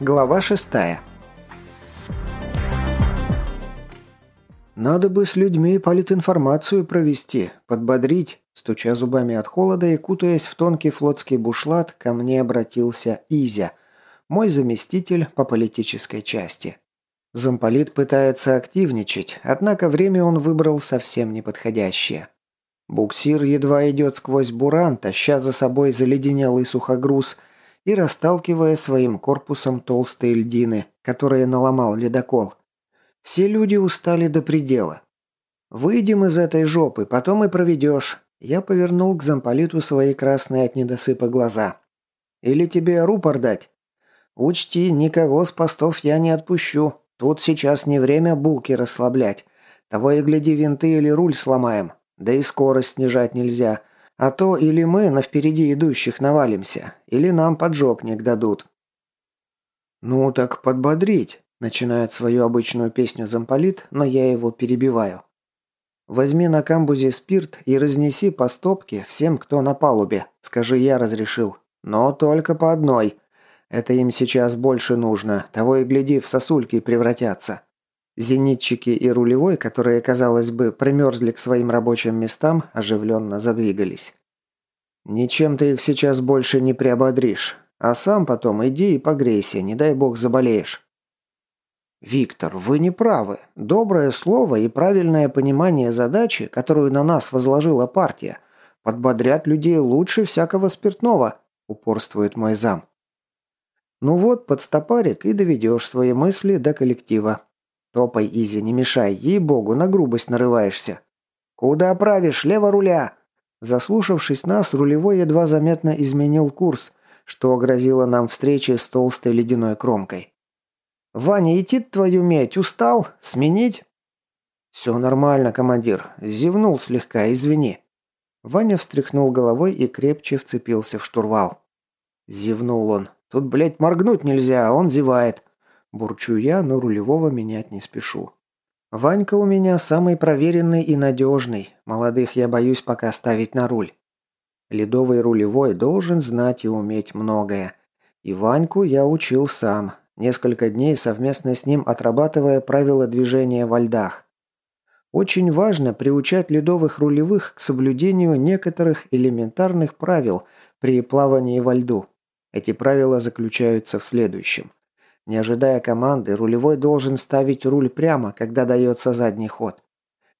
Глава шестая. «Надо бы с людьми политинформацию провести, подбодрить», стуча зубами от холода и кутаясь в тонкий флотский бушлат, ко мне обратился Изя, мой заместитель по политической части. Замполит пытается активничать, однако время он выбрал совсем неподходящее. Буксир едва идет сквозь буран, таща за собой заледенелый сухогруз и расталкивая своим корпусом толстые льдины, которые наломал ледокол. Все люди устали до предела. «Выйдем из этой жопы, потом и проведешь». Я повернул к замполиту свои красные от недосыпа глаза. «Или тебе рупор дать?» «Учти, никого с постов я не отпущу. Тут сейчас не время булки расслаблять. Того и гляди, винты или руль сломаем. Да и скорость снижать нельзя. А то или мы на впереди идущих навалимся, или нам поджопник дадут. «Ну так подбодрить», – начинает свою обычную песню замполит, но я его перебиваю. «Возьми на камбузе спирт и разнеси по стопке всем, кто на палубе. Скажи, я разрешил. Но только по одной. Это им сейчас больше нужно. Того и гляди, в сосульки превратятся». Зенитчики и рулевой, которые, казалось бы, примерзли к своим рабочим местам, оживленно задвигались. «Ничем ты их сейчас больше не приободришь. А сам потом иди и погрейся, не дай бог заболеешь». «Виктор, вы не правы. Доброе слово и правильное понимание задачи, которую на нас возложила партия, подбодрят людей лучше всякого спиртного», – упорствует мой зам. «Ну вот, под стопарик и доведешь свои мысли до коллектива. «Топай, Изи, не мешай, ей-богу, на грубость нарываешься». «Куда правишь? Лево руля!» Заслушавшись нас, рулевой едва заметно изменил курс, что грозило нам встречей с толстой ледяной кромкой. «Ваня, идти твою медь, устал? Сменить?» «Все нормально, командир. Зевнул слегка, извини». Ваня встряхнул головой и крепче вцепился в штурвал. Зевнул он. «Тут, блядь, моргнуть нельзя, а он зевает. Бурчу я, но рулевого менять не спешу. Ванька у меня самый проверенный и надежный. Молодых я боюсь пока ставить на руль. Ледовый рулевой должен знать и уметь многое. И Ваньку я учил сам, несколько дней совместно с ним отрабатывая правила движения во льдах. Очень важно приучать ледовых рулевых к соблюдению некоторых элементарных правил при плавании во льду. Эти правила заключаются в следующем. Не ожидая команды, рулевой должен ставить руль прямо, когда дается задний ход.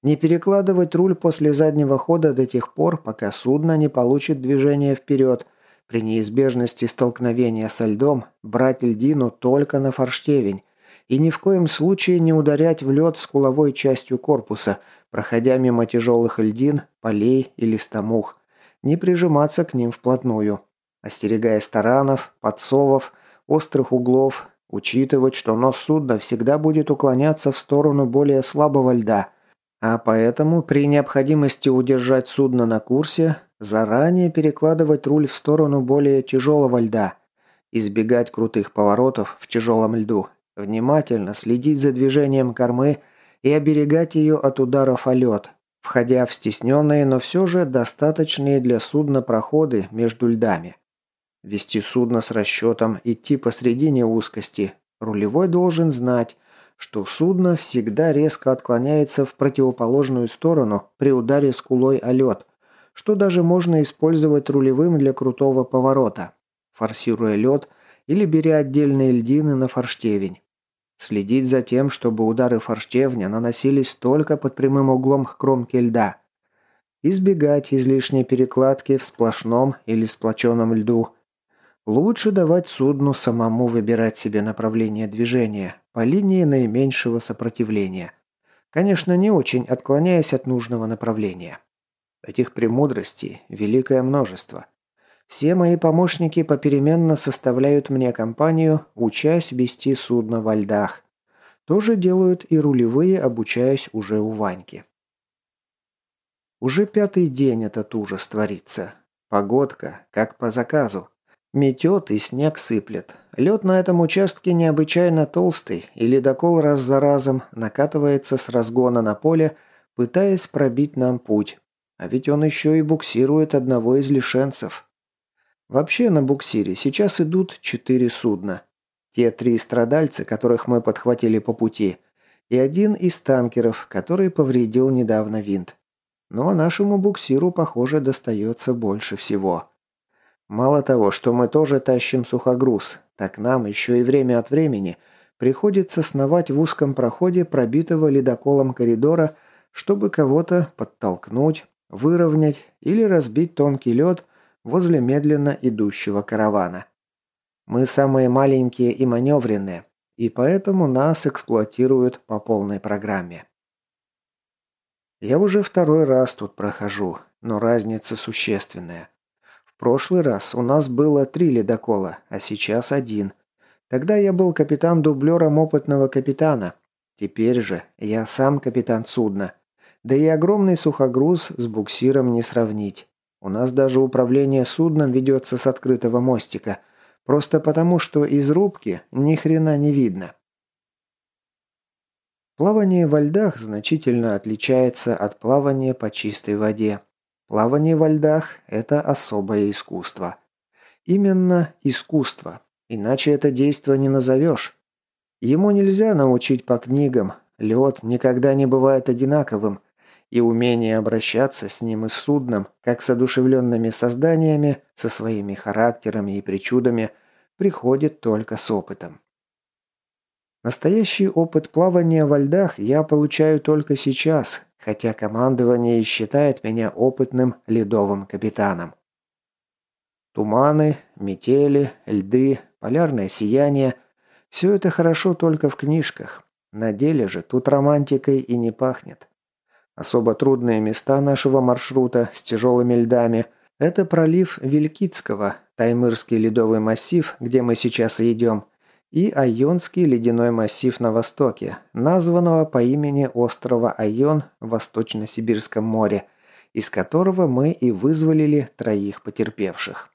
Не перекладывать руль после заднего хода до тех пор, пока судно не получит движение вперед. При неизбежности столкновения со льдом брать льдину только на форштевень. И ни в коем случае не ударять в лед с куловой частью корпуса, проходя мимо тяжелых льдин, полей и листомух. Не прижиматься к ним вплотную. Остерегаясь таранов, подсовов, острых углов, Учитывать, что нос судна всегда будет уклоняться в сторону более слабого льда, а поэтому при необходимости удержать судно на курсе, заранее перекладывать руль в сторону более тяжелого льда, избегать крутых поворотов в тяжелом льду, внимательно следить за движением кормы и оберегать ее от ударов о лед, входя в стесненные, но все же достаточные для судна проходы между льдами. Вести судно с расчетом идти посредине узкости. Рулевой должен знать, что судно всегда резко отклоняется в противоположную сторону при ударе скулой о лед, что даже можно использовать рулевым для крутого поворота, форсируя лед или беря отдельные льдины на форштевень. Следить за тем, чтобы удары форштевня наносились только под прямым углом к кромке льда. Избегать излишней перекладки в сплошном или сплоченном льду – Лучше давать судну самому выбирать себе направление движения по линии наименьшего сопротивления. Конечно, не очень отклоняясь от нужного направления. Этих премудростей великое множество. Все мои помощники попеременно составляют мне компанию, учась вести судно во льдах. То же делают и рулевые, обучаясь уже у Ваньки. Уже пятый день этот ужас творится. Погодка, как по заказу. Метет и снег сыплет. Лед на этом участке необычайно толстый, и ледокол раз за разом накатывается с разгона на поле, пытаясь пробить нам путь. А ведь он еще и буксирует одного из лишенцев. Вообще на буксире сейчас идут четыре судна. Те три страдальца, которых мы подхватили по пути, и один из танкеров, который повредил недавно винт. Но нашему буксиру, похоже, достается больше всего. Мало того, что мы тоже тащим сухогруз, так нам еще и время от времени приходится сновать в узком проходе пробитого ледоколом коридора, чтобы кого-то подтолкнуть, выровнять или разбить тонкий лед возле медленно идущего каравана. Мы самые маленькие и маневренные, и поэтому нас эксплуатируют по полной программе. Я уже второй раз тут прохожу, но разница существенная. Прошлый раз у нас было три ледокола, а сейчас один. Тогда я был капитан-дублером опытного капитана. Теперь же я сам капитан судна. Да и огромный сухогруз с буксиром не сравнить. У нас даже управление судном ведется с открытого мостика – Просто потому, что из рубки ни хрена не видно. Плавание во льдах значительно отличается от плавания по чистой воде. Плавание во льдах – это особое искусство. Именно искусство, иначе это действо не назовешь. Ему нельзя научить по книгам, лед никогда не бывает одинаковым, и умение обращаться с ним и с судном, как с одушевленными созданиями, со своими характерами и причудами, приходит только с опытом. Настоящий опыт плавания во льдах я получаю только сейчас, хотя командование считает меня опытным ледовым капитаном. Туманы, метели, льды, полярное сияние – все это хорошо только в книжках. На деле же тут романтикой и не пахнет. Особо трудные места нашего маршрута с тяжелыми льдами – это пролив Вилькицкого, Таймырский ледовый массив, где мы сейчас идем, и Айонский ледяной массив на востоке, названного по имени острова Айон в Восточно-Сибирском море, из которого мы и вызволили троих потерпевших.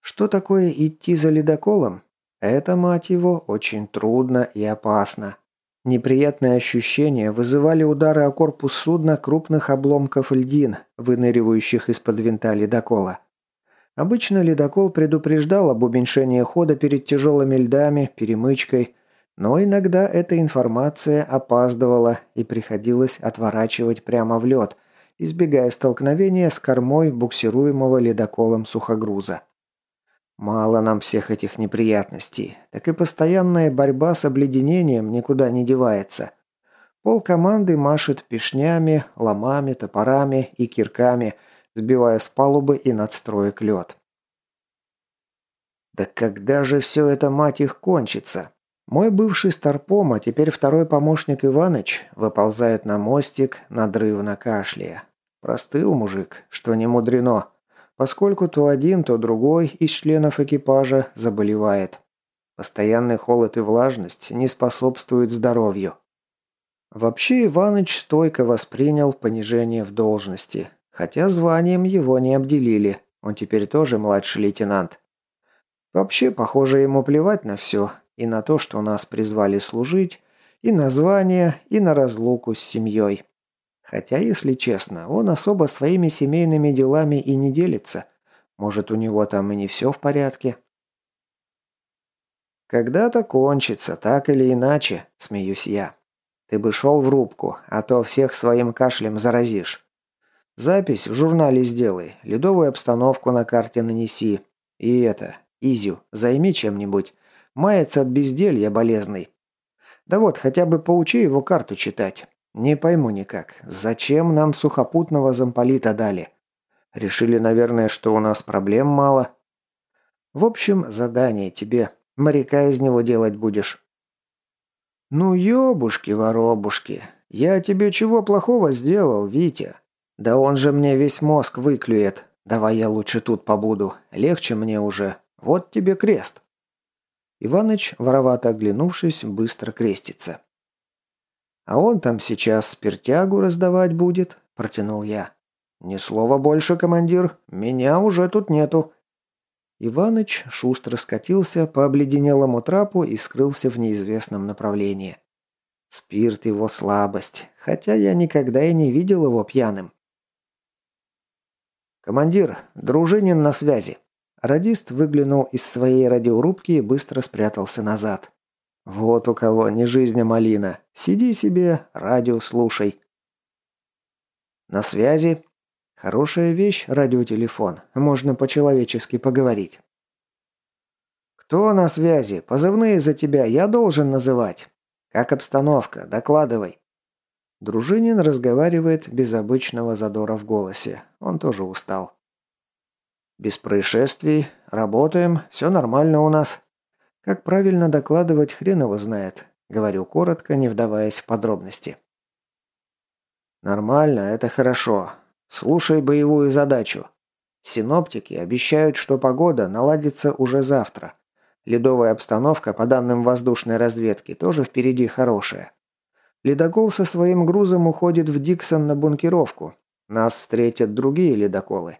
Что такое идти за ледоколом? Это, мать его, очень трудно и опасно. Неприятные ощущения вызывали удары о корпус судна крупных обломков льдин, выныривающих из-под винта ледокола. Обычно ледокол предупреждал об уменьшении хода перед тяжелыми льдами, перемычкой, но иногда эта информация опаздывала и приходилось отворачивать прямо в лед, избегая столкновения с кормой буксируемого ледоколом сухогруза. Мало нам всех этих неприятностей, так и постоянная борьба с обледенением никуда не девается. Пол команды машет пешнями, ломами, топорами и кирками, сбивая с палубы и надстроек лед. Да когда же все это, мать их, кончится? Мой бывший старпом, а теперь второй помощник Иваныч, выползает на мостик, надрывно кашляя. Простыл мужик, что не мудрено поскольку то один, то другой из членов экипажа заболевает. Постоянный холод и влажность не способствуют здоровью. Вообще Иваныч стойко воспринял понижение в должности, хотя званием его не обделили, он теперь тоже младший лейтенант. Вообще, похоже, ему плевать на все, и на то, что нас призвали служить, и на звание, и на разлуку с семьей. Хотя, если честно, он особо своими семейными делами и не делится. Может, у него там и не все в порядке. «Когда-то кончится, так или иначе», – смеюсь я. «Ты бы шел в рубку, а то всех своим кашлем заразишь. Запись в журнале сделай, ледовую обстановку на карте нанеси. И это, Изю, займи чем-нибудь. Мается от безделья болезный. Да вот, хотя бы поучи его карту читать. Не пойму никак, зачем нам сухопутного замполита дали? Решили, наверное, что у нас проблем мало. В общем, задание тебе. Моряка из него делать будешь. Ну, ёбушки-воробушки, я тебе чего плохого сделал, Витя? Да он же мне весь мозг выклюет. Давай я лучше тут побуду. Легче мне уже. Вот тебе крест. Иваныч, воровато оглянувшись, быстро крестится. «А он там сейчас спиртягу раздавать будет», – протянул я. «Ни слова больше, командир. Меня уже тут нету». Иваныч шустро скатился по обледенелому трапу и скрылся в неизвестном направлении. Спирт его слабость, хотя я никогда и не видел его пьяным. «Командир, Дружинин на связи», Радист выглянул из своей радиорубки и быстро спрятался назад. Вот у кого не жизнь, а малина. Сиди себе, радио слушай. На связи. Хорошая вещь, радиотелефон. Можно по-человечески поговорить. «Кто на связи? Позывные за тебя я должен называть. Как обстановка? Докладывай». Дружинин разговаривает без обычного задора в голосе. Он тоже устал. «Без происшествий. Работаем. Все нормально у нас. Как правильно докладывать, хрен его знает. Говорю коротко, не вдаваясь в подробности. Нормально, это хорошо. Слушай боевую задачу. Синоптики обещают, что погода наладится уже завтра. Ледовая обстановка, по данным воздушной разведки, тоже впереди хорошая. Ледокол со своим грузом уходит в Диксон на бункеровку. Нас встретят другие ледоколы.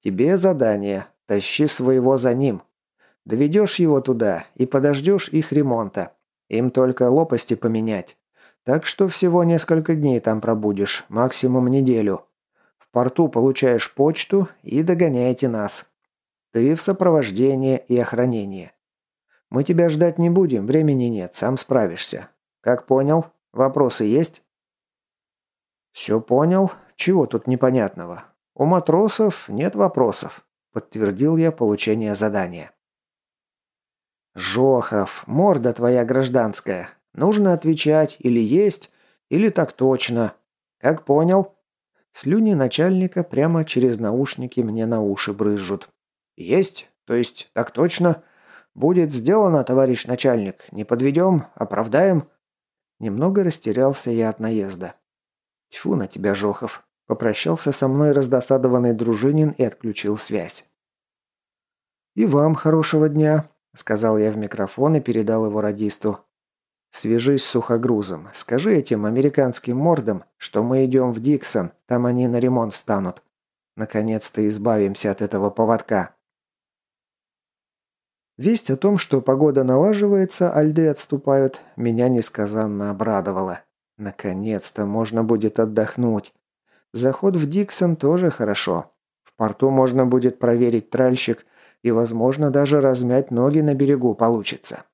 Тебе задание. Тащи своего за ним. Доведешь его туда и подождешь их ремонта. Им только лопасти поменять. Так что всего несколько дней там пробудешь, максимум неделю. В порту получаешь почту и догоняете нас. Ты в сопровождении и охранении. Мы тебя ждать не будем, времени нет, сам справишься. Как понял? Вопросы есть? Все понял. Чего тут непонятного? У матросов нет вопросов. Подтвердил я получение задания. «Жохов, морда твоя гражданская. Нужно отвечать или есть, или так точно. Как понял?» Слюни начальника прямо через наушники мне на уши брызжут. «Есть, то есть так точно. Будет сделано, товарищ начальник. Не подведем, оправдаем». Немного растерялся я от наезда. «Тьфу на тебя, Жохов!» Попрощался со мной раздосадованный дружинин и отключил связь. «И вам хорошего дня», Сказал я в микрофон и передал его радисту. «Свяжись с сухогрузом. Скажи этим американским мордам, что мы идем в Диксон, там они на ремонт станут. Наконец-то избавимся от этого поводка». Весть о том, что погода налаживается, а льды отступают, меня несказанно обрадовала. Наконец-то можно будет отдохнуть. Заход в Диксон тоже хорошо. В порту можно будет проверить тральщик, и, возможно, даже размять ноги на берегу получится.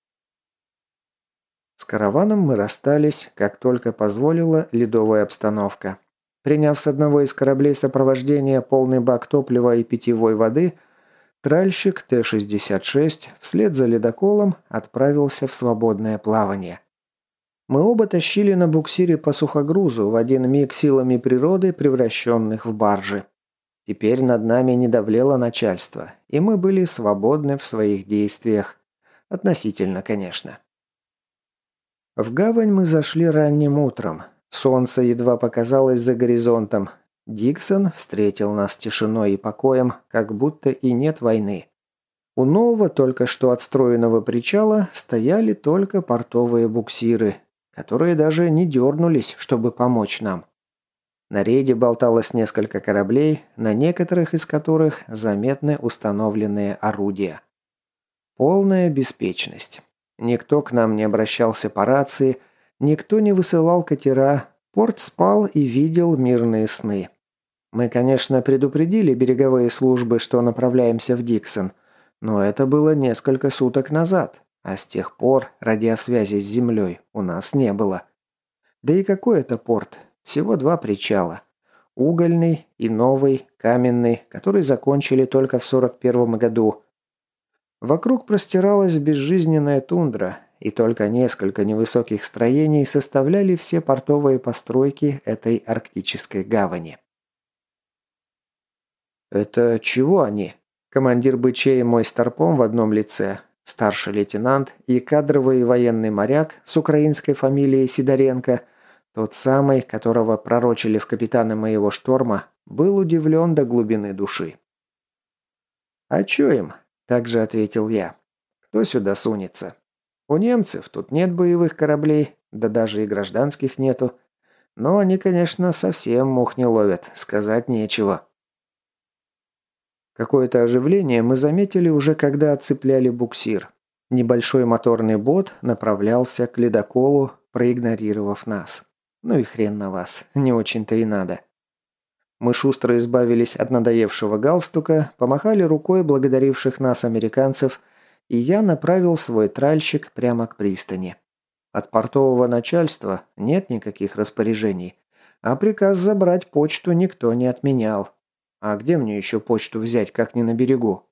С караваном мы расстались, как только позволила ледовая обстановка. Приняв с одного из кораблей сопровождения полный бак топлива и питьевой воды, тральщик Т-66 вслед за ледоколом отправился в свободное плавание. Мы оба тащили на буксире по сухогрузу в один миг силами природы, превращенных в баржи. Теперь над нами не давлело начальство, и мы были свободны в своих действиях. Относительно, конечно. В гавань мы зашли ранним утром. Солнце едва показалось за горизонтом. Диксон встретил нас тишиной и покоем, как будто и нет войны. У нового, только что отстроенного причала, стояли только портовые буксиры, которые даже не дернулись, чтобы помочь нам. На рейде болталось несколько кораблей, на некоторых из которых заметны установленные орудия. Полная беспечность. Никто к нам не обращался по рации, никто не высылал катера, порт спал и видел мирные сны. Мы, конечно, предупредили береговые службы, что направляемся в Диксон, но это было несколько суток назад, а с тех пор радиосвязи с землей у нас не было. Да и какой это порт? Всего два причала. Угольный и новый, каменный, который закончили только в 41 году. Вокруг простиралась безжизненная тундра, и только несколько невысоких строений составляли все портовые постройки этой арктической гавани. «Это чего они?» Командир бычей мой старпом в одном лице, старший лейтенант и кадровый военный моряк с украинской фамилией Сидоренко – тот самый, которого пророчили в капитаны моего шторма, был удивлен до глубины души. «А чё им?» – также ответил я. «Кто сюда сунется? У немцев тут нет боевых кораблей, да даже и гражданских нету. Но они, конечно, совсем мух не ловят, сказать нечего». Какое-то оживление мы заметили уже когда отцепляли буксир. Небольшой моторный бот направлялся к ледоколу, проигнорировав нас. Ну и хрен на вас, не очень-то и надо. Мы шустро избавились от надоевшего галстука, помахали рукой благодаривших нас американцев, и я направил свой тральщик прямо к пристани. От портового начальства нет никаких распоряжений, а приказ забрать почту никто не отменял. А где мне еще почту взять, как не на берегу?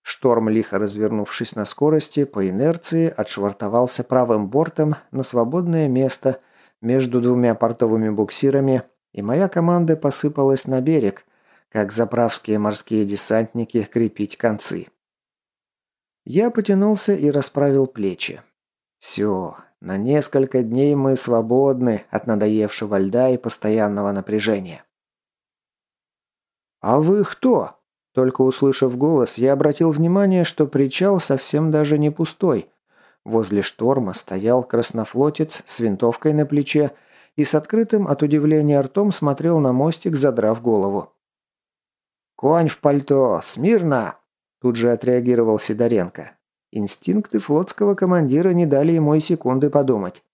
Шторм, лихо развернувшись на скорости, по инерции отшвартовался правым бортом на свободное место между двумя портовыми буксирами, и моя команда посыпалась на берег, как заправские морские десантники крепить концы. Я потянулся и расправил плечи. Все, на несколько дней мы свободны от надоевшего льда и постоянного напряжения. «А вы кто?» Только услышав голос, я обратил внимание, что причал совсем даже не пустой. Возле шторма стоял краснофлотец с винтовкой на плече и с открытым от удивления ртом смотрел на мостик, задрав голову. «Конь в пальто! Смирно!» Тут же отреагировал Сидоренко. Инстинкты флотского командира не дали ему и секунды подумать.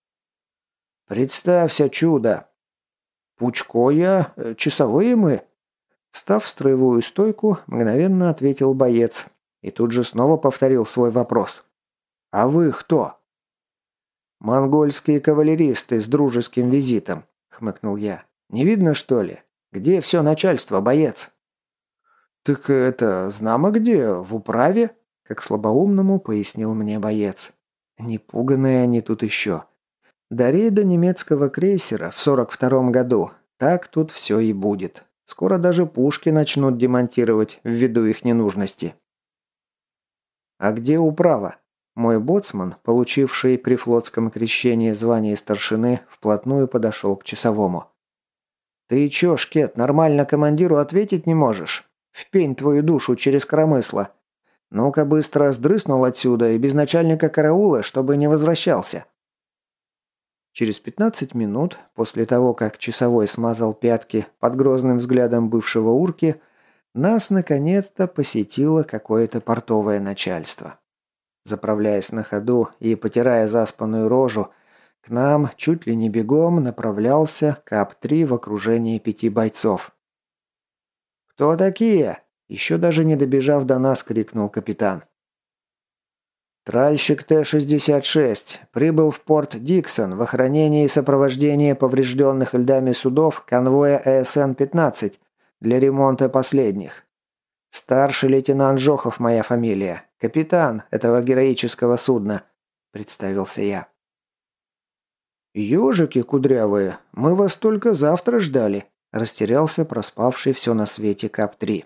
«Представься, чудо!» «Пучко я, э, часовые мы?» Встав в строевую стойку, мгновенно ответил боец и тут же снова повторил свой вопрос. «А вы кто?» «Монгольские кавалеристы с дружеским визитом», — хмыкнул я. «Не видно, что ли? Где все начальство, боец?» «Так это, знамо где, в управе?» — как слабоумному пояснил мне боец. Непуганные они тут еще. До рейда немецкого крейсера в сорок втором году так тут все и будет. Скоро даже пушки начнут демонтировать ввиду их ненужности. А где управа? Мой боцман, получивший при флотском крещении звание старшины, вплотную подошел к часовому. «Ты чё, Шкет, нормально командиру ответить не можешь? В пень твою душу через коромысло. Ну-ка быстро сдрыснул отсюда и без начальника караула, чтобы не возвращался». Через 15 минут, после того, как часовой смазал пятки под грозным взглядом бывшего урки, нас наконец-то посетило какое-то портовое начальство. Заправляясь на ходу и потирая заспанную рожу, к нам чуть ли не бегом направлялся КАП-3 в окружении пяти бойцов. «Кто такие?» Еще даже не добежав до нас, крикнул капитан. Тральщик Т-66 прибыл в порт Диксон в охранении и сопровождении поврежденных льдами судов конвоя ЭСН-15 для ремонта последних. Старший лейтенант Жохов моя фамилия, капитан этого героического судна, представился я. «Ежики кудрявые, мы вас только завтра ждали», растерялся проспавший все на свете КАП-3.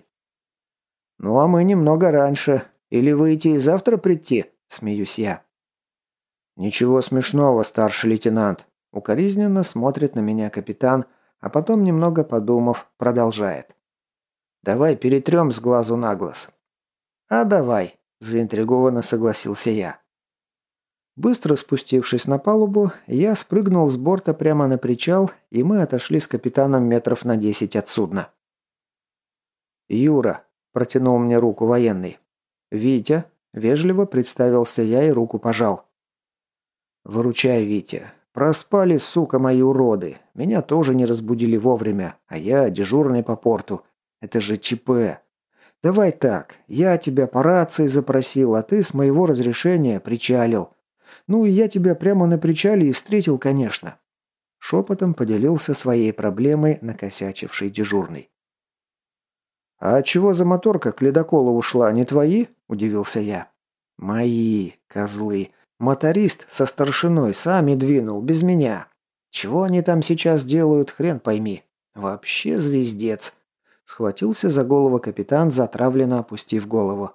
«Ну а мы немного раньше. Или выйти и завтра прийти?» Смеюсь я. «Ничего смешного, старший лейтенант». Укоризненно смотрит на меня капитан, а потом, немного подумав, продолжает. «Давай перетрем с глазу на глаз». «А давай», – заинтригованно согласился я. Быстро спустившись на палубу, я спрыгнул с борта прямо на причал, и мы отошли с капитаном метров на десять от судна. «Юра», – протянул мне руку военный. «Витя», Вежливо представился я и руку пожал. «Выручай, Витя. Проспали, сука, мои уроды. Меня тоже не разбудили вовремя, а я дежурный по порту. Это же ЧП. Давай так, я тебя по рации запросил, а ты с моего разрешения причалил. Ну и я тебя прямо на причале и встретил, конечно». Шепотом поделился своей проблемой накосячивший дежурный. «А чего за моторка к ледоколу ушла, не твои?» – удивился я. «Мои, козлы. Моторист со старшиной сами двинул, без меня. Чего они там сейчас делают, хрен пойми. Вообще звездец». Схватился за голову капитан, затравленно опустив голову.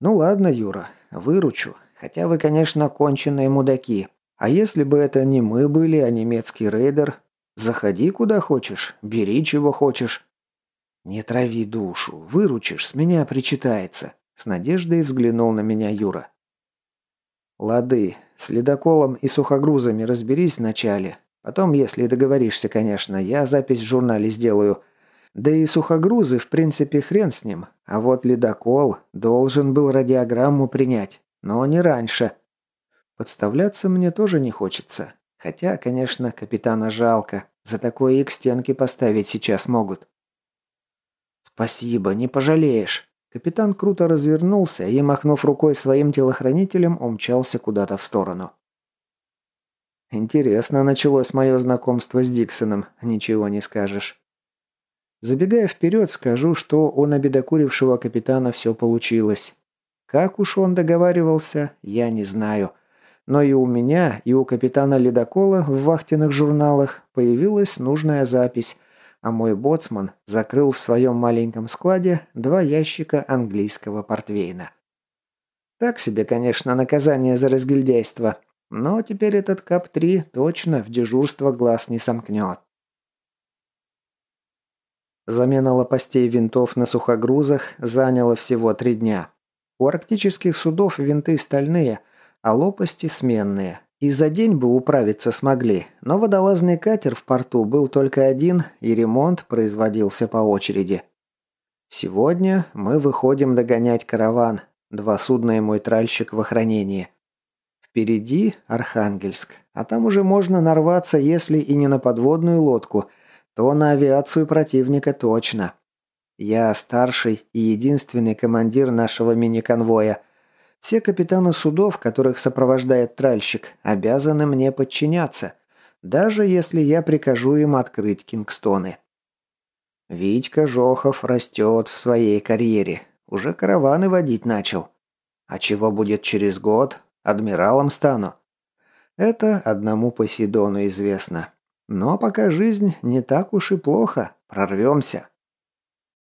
«Ну ладно, Юра, выручу. Хотя вы, конечно, конченые мудаки. А если бы это не мы были, а немецкий рейдер? Заходи куда хочешь, бери чего хочешь. «Не трави душу, выручишь, с меня причитается», — с надеждой взглянул на меня Юра. «Лады, с ледоколом и сухогрузами разберись вначале. Потом, если договоришься, конечно, я запись в журнале сделаю. Да и сухогрузы, в принципе, хрен с ним. А вот ледокол должен был радиограмму принять, но не раньше. Подставляться мне тоже не хочется. Хотя, конечно, капитана жалко. За такое их стенки поставить сейчас могут. Спасибо, не пожалеешь. Капитан круто развернулся и, махнув рукой своим телохранителем, умчался куда-то в сторону. Интересно началось мое знакомство с Диксоном, ничего не скажешь. Забегая вперед, скажу, что у набедокурившего капитана все получилось. Как уж он договаривался, я не знаю. Но и у меня, и у капитана Ледокола в вахтенных журналах появилась нужная запись, а мой боцман закрыл в своем маленьком складе два ящика английского портвейна. Так себе, конечно, наказание за разгильдяйство, но теперь этот КАП-3 точно в дежурство глаз не сомкнет. Замена лопастей винтов на сухогрузах заняла всего три дня. У арктических судов винты стальные, а лопасти сменные. И за день бы управиться смогли, но водолазный катер в порту был только один, и ремонт производился по очереди. Сегодня мы выходим догонять караван, два судна и мой тральщик в охранении. Впереди Архангельск, а там уже можно нарваться, если и не на подводную лодку, то на авиацию противника точно. Я старший и единственный командир нашего мини-конвоя. Все капитаны судов, которых сопровождает тральщик, обязаны мне подчиняться, даже если я прикажу им открыть Кингстоны. Витька Жохов растет в своей карьере. Уже караваны водить начал. А чего будет через год? Адмиралом стану. Это одному Посейдону известно. Но пока жизнь не так уж и плохо. Прорвемся.